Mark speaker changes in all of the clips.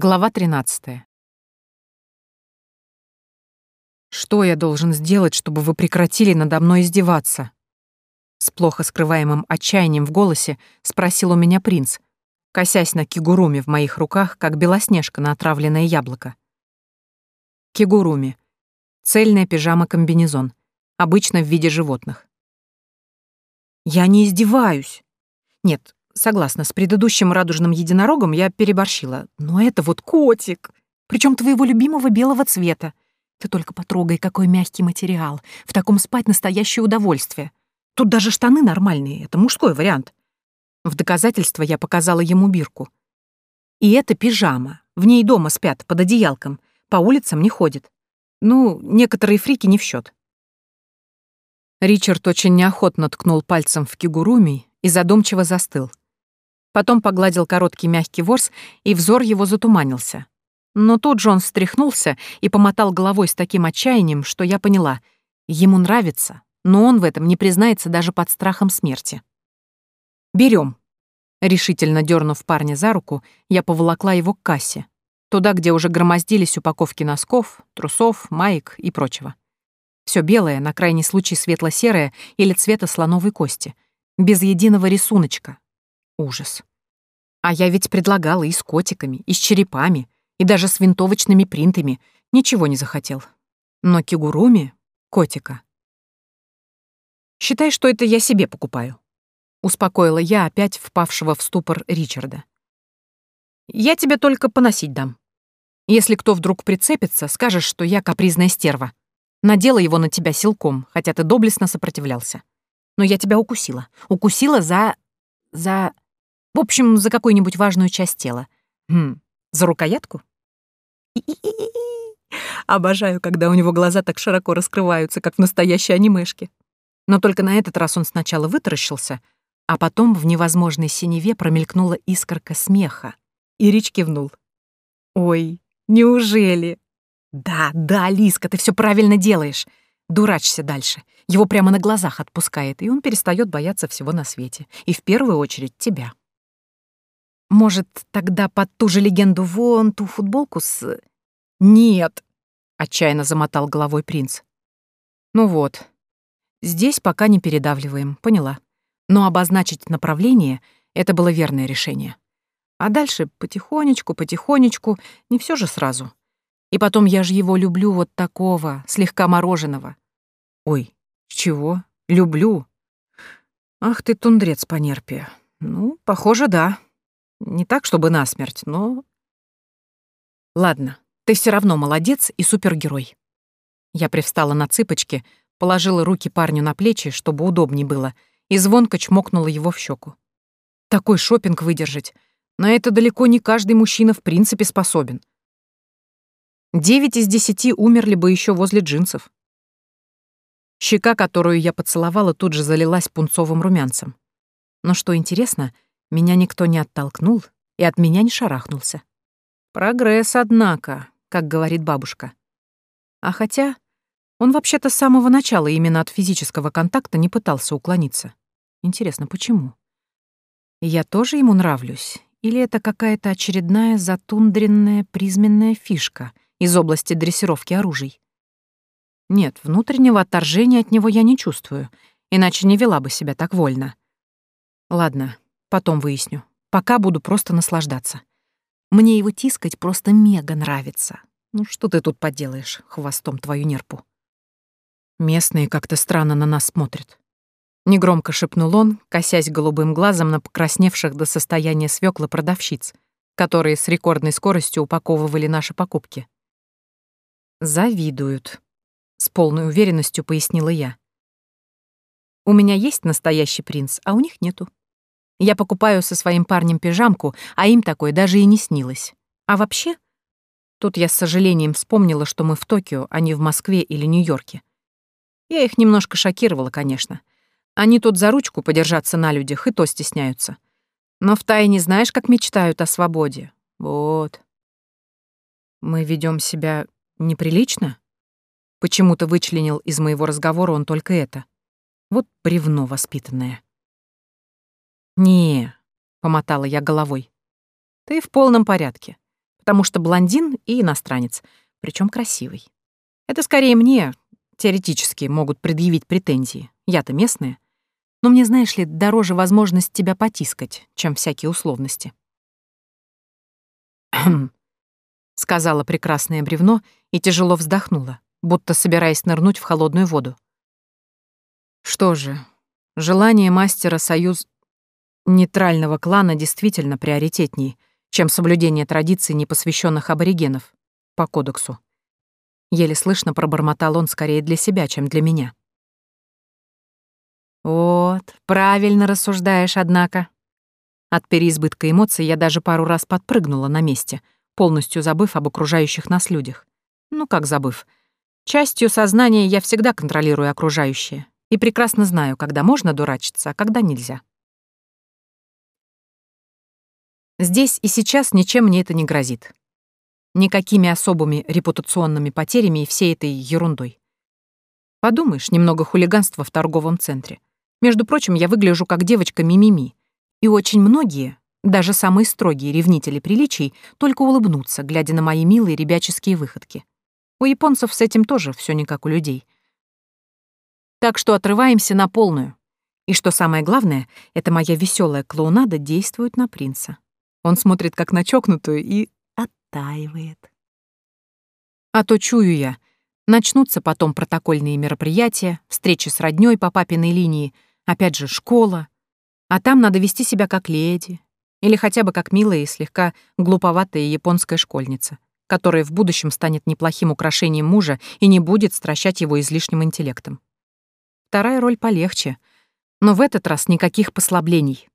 Speaker 1: Глава 13. Что я должен сделать, чтобы вы прекратили надо мной издеваться? С плохо скрываемым отчаянием в голосе спросил у меня принц, косясь на кигуруми в моих руках, как белоснежка на отравленное яблоко. Кигуруми. Цельная пижама-комбинезон, обычно в виде животных. Я не издеваюсь. Нет, Согласна, с предыдущим радужным единорогом я переборщила. Но это вот котик. Причем твоего любимого белого цвета. Ты только потрогай, какой мягкий материал. В таком спать настоящее удовольствие. Тут даже штаны нормальные. Это мужской вариант. В доказательство я показала ему бирку. И это пижама. В ней дома спят, под одеялком. По улицам не ходит. Ну, некоторые фрики не в счет. Ричард очень неохотно ткнул пальцем в кигуруми и задумчиво застыл. Потом погладил короткий мягкий ворс, и взор его затуманился. Но тут же он встряхнулся и помотал головой с таким отчаянием, что я поняла. Ему нравится, но он в этом не признается даже под страхом смерти. Берем. Решительно дернув парня за руку, я поволокла его к кассе. Туда, где уже громоздились упаковки носков, трусов, маек и прочего. Все белое, на крайний случай светло-серое или цвета слоновой кости. Без единого рисуночка. Ужас. А я ведь предлагала и с котиками, и с черепами, и даже с винтовочными принтами. Ничего не захотел. Но кигуруми — котика. «Считай, что это я себе покупаю», — успокоила я опять впавшего в ступор Ричарда. «Я тебе только поносить дам. Если кто вдруг прицепится, скажешь, что я капризная стерва. Надела его на тебя силком, хотя ты доблестно сопротивлялся. Но я тебя укусила. Укусила за... за...» В общем, за какую-нибудь важную часть тела. Хм, за рукоятку? Обожаю, когда у него глаза так широко раскрываются, как в настоящей анимешке. Но только на этот раз он сначала вытаращился, а потом в невозможной синеве промелькнула искорка смеха. И Рич кивнул. «Ой, неужели?» «Да, да, Лиска, ты все правильно делаешь. Дурачься дальше. Его прямо на глазах отпускает, и он перестает бояться всего на свете. И в первую очередь тебя». Может, тогда под ту же легенду вон ту футболку с... Нет, отчаянно замотал головой принц. Ну вот. Здесь пока не передавливаем, поняла. Но обозначить направление — это было верное решение. А дальше потихонечку, потихонечку, не все же сразу. И потом я же его люблю вот такого, слегка мороженого. Ой, чего? Люблю. Ах ты, тундрец по нерпе. Ну, похоже, да. Не так, чтобы насмерть, но... Ладно, ты все равно молодец и супергерой. Я привстала на цыпочки, положила руки парню на плечи, чтобы удобнее было, и звонко чмокнула его в щеку. Такой шопинг выдержать. На это далеко не каждый мужчина в принципе способен. Девять из десяти умерли бы еще возле джинсов. Щека, которую я поцеловала, тут же залилась пунцовым румянцем. Но что интересно — меня никто не оттолкнул и от меня не шарахнулся. Прогресс, однако, как говорит бабушка. А хотя он вообще-то с самого начала именно от физического контакта не пытался уклониться. Интересно, почему? Я тоже ему нравлюсь? Или это какая-то очередная затундренная призменная фишка из области дрессировки оружий? Нет, внутреннего отторжения от него я не чувствую, иначе не вела бы себя так вольно. Ладно, Потом выясню. Пока буду просто наслаждаться. Мне его тискать просто мега нравится. Ну что ты тут поделаешь, хвостом твою нерпу. Местные как-то странно на нас смотрят. Негромко шепнул он, косясь голубым глазом на покрасневших до состояния свёкла продавщиц, которые с рекордной скоростью упаковывали наши покупки. «Завидуют», — с полной уверенностью пояснила я. «У меня есть настоящий принц, а у них нету». Я покупаю со своим парнем пижамку, а им такое даже и не снилось. А вообще? Тут я с сожалением вспомнила, что мы в Токио, а не в Москве или Нью-Йорке. Я их немножко шокировала, конечно. Они тут за ручку подержаться на людях и то стесняются. Но в тайне знаешь, как мечтают о свободе. Вот. Мы ведем себя неприлично? Почему-то вычленил из моего разговора он только это. Вот бревно воспитанное. «Не», — помотала я головой. «Ты в полном порядке, потому что блондин и иностранец, причем красивый. Это скорее мне, теоретически, могут предъявить претензии. Я-то местная. Но мне, знаешь ли, дороже возможность тебя потискать, чем всякие условности». Хм, сказала прекрасное бревно и тяжело вздохнула, будто собираясь нырнуть в холодную воду. Что же, желание мастера союз нейтрального клана действительно приоритетнее, чем соблюдение традиций непосвященных аборигенов по кодексу. Еле слышно пробормотал он скорее для себя, чем для меня. «Вот, правильно рассуждаешь, однако». От переизбытка эмоций я даже пару раз подпрыгнула на месте, полностью забыв об окружающих нас людях. Ну как забыв? Частью сознания я всегда контролирую окружающее и прекрасно знаю, когда можно дурачиться, а когда нельзя. Здесь и сейчас ничем мне это не грозит. Никакими особыми репутационными потерями и всей этой ерундой. Подумаешь, немного хулиганства в торговом центре. Между прочим, я выгляжу как девочка мимими. И очень многие, даже самые строгие ревнители приличий, только улыбнутся, глядя на мои милые ребяческие выходки. У японцев с этим тоже все не как у людей. Так что отрываемся на полную. И что самое главное, эта моя веселая клоунада действует на принца. Он смотрит как на чокнутую и оттаивает. А то чую я. Начнутся потом протокольные мероприятия, встречи с роднёй по папиной линии, опять же школа. А там надо вести себя как леди. Или хотя бы как милая и слегка глуповатая японская школьница, которая в будущем станет неплохим украшением мужа и не будет стращать его излишним интеллектом. Вторая роль полегче, но в этот раз никаких послаблений.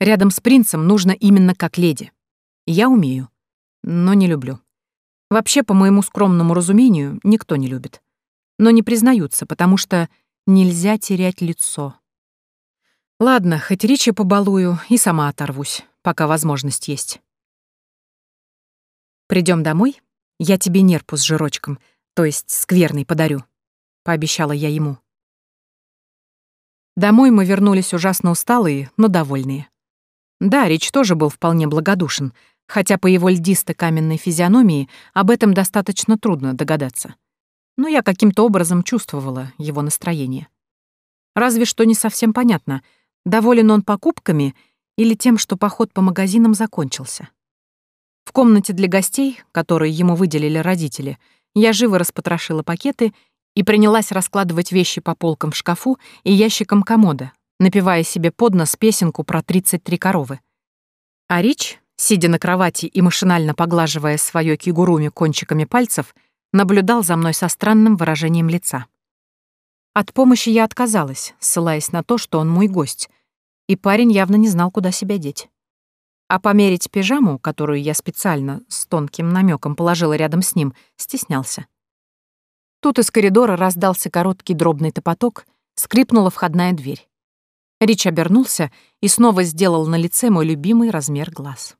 Speaker 1: Рядом с принцем нужно именно как леди. Я умею, но не люблю. Вообще, по моему скромному разумению, никто не любит. Но не признаются, потому что нельзя терять лицо. Ладно, хоть речи побалую и сама оторвусь, пока возможность есть. Придем домой, я тебе нерпу с жирочком, то есть скверный подарю», — пообещала я ему. Домой мы вернулись ужасно усталые, но довольные. Да, Рич тоже был вполне благодушен, хотя по его льдисто-каменной физиономии об этом достаточно трудно догадаться. Но я каким-то образом чувствовала его настроение. Разве что не совсем понятно, доволен он покупками или тем, что поход по магазинам закончился. В комнате для гостей, которые ему выделили родители, я живо распотрошила пакеты и принялась раскладывать вещи по полкам в шкафу и ящикам комода, напевая себе под нос песенку про 33 коровы. А Рич, сидя на кровати и машинально поглаживая свое кигуруми кончиками пальцев, наблюдал за мной со странным выражением лица. От помощи я отказалась, ссылаясь на то, что он мой гость, и парень явно не знал, куда себя деть. А померить пижаму, которую я специально с тонким намеком положила рядом с ним, стеснялся. Тут из коридора раздался короткий дробный топоток, скрипнула входная дверь. Рич обернулся и снова сделал на лице мой любимый размер глаз.